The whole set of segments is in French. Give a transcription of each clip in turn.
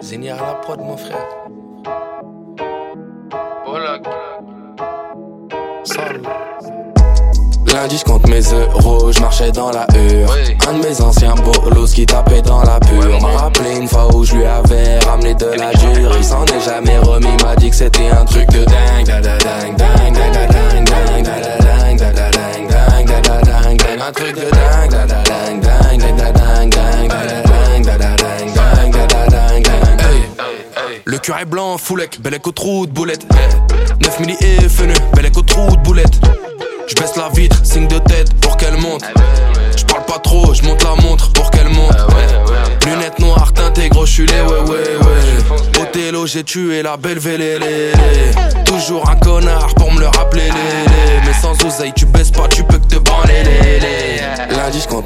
Zénia à la prod, mon frère. Lundi, je compte mes euros, je marchais dans la hure. Un de mes anciens bolos qui tapait dans la pure. m'a rappelé une fois où je lui avais ramené de la dure. Il s'en est jamais remis, m'a dit que c'était un truc de dingue. dingue, dingue, dingue, dingue, dingue, curé blanc, foulec, bel écho trou de boulette. 9 milli et fenu, bel écho trou de boulette. Je baisse la vitre, signe de tête pour qu'elle monte. Je parle pas trop, je monte la montre pour qu'elle monte. Lunettes noires teintées, gros, je suis les ouais ouais ouais. Othello, j'ai tué la belle vélélé. Toujours un connard pour me le rappeler. Mais sans oseille, tu baisses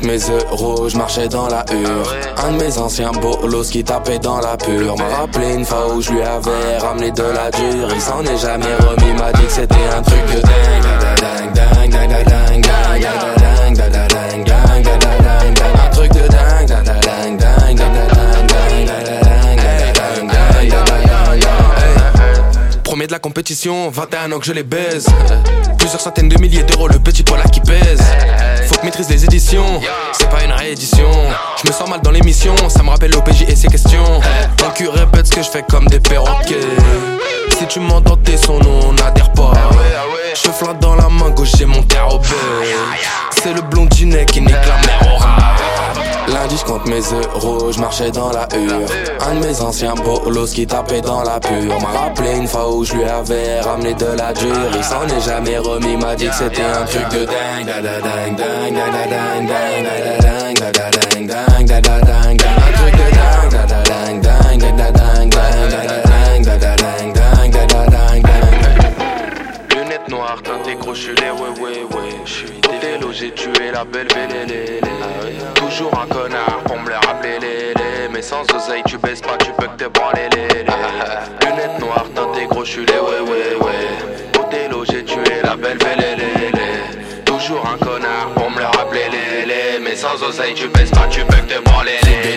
mes euros, je marchais dans la hure. Un de mes anciens bolos qui tapait dans la pure. M'a rappelé une fois où je lui avais ramené de la dure. Il s'en est jamais remis, m'a dit que c'était un truc de dingue, dingue, dingue. De la compétition, 21 ans que je les baise. Plusieurs centaines de milliers d'euros, le petit poids qui pèse. Faut que maîtrise les éditions, c'est pas une réédition. Je me sens mal dans l'émission, ça me rappelle l'OPJ et ses questions. Ton cul répète ce que je fais comme des perroquets. Si tu m'entends tes son nom, on n'adhère pas. Je flatte dans la main gauche, j'ai mon carreau C'est le blondinet qui nique la mer au. Lundi, je compte mes euros, je marchais dans la hure. Un de mes anciens bolos qui tapait dans la pure. M'a rappelé une fois où je lui avais ramené de la dure. Il s'en est jamais remis, m'a dit que c'était un truc de dingue. J'ai tué la belle vélé, Toujours un connard pour me le rappeler, les, Mais sans oseille, tu baisses pas, tu peux que te branler, les, Lunettes noires, teintées gros, je suis les ouais, ouais, ouais. Othello, j'ai tué la belle vélé, Toujours un connard pour me le rappeler, Mais sans oseille, tu baisses pas, tu peux que te branler, les,